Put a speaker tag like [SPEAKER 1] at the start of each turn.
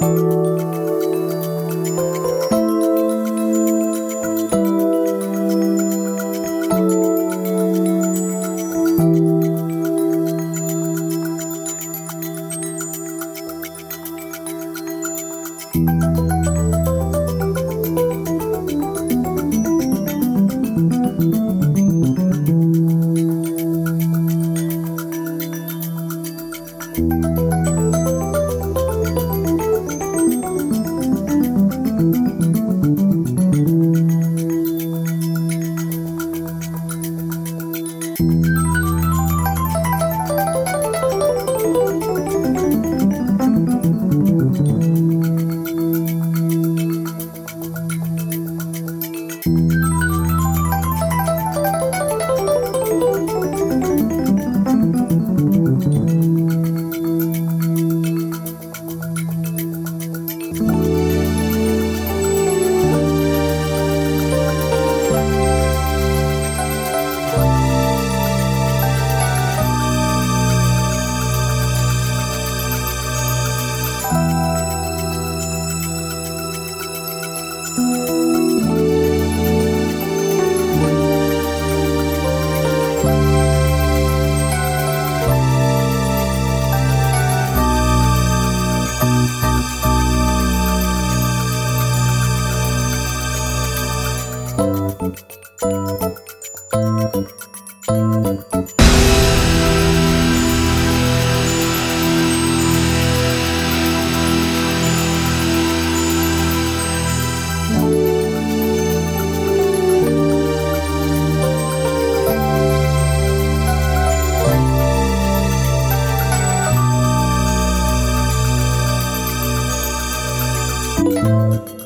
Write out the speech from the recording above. [SPEAKER 1] you. thank you you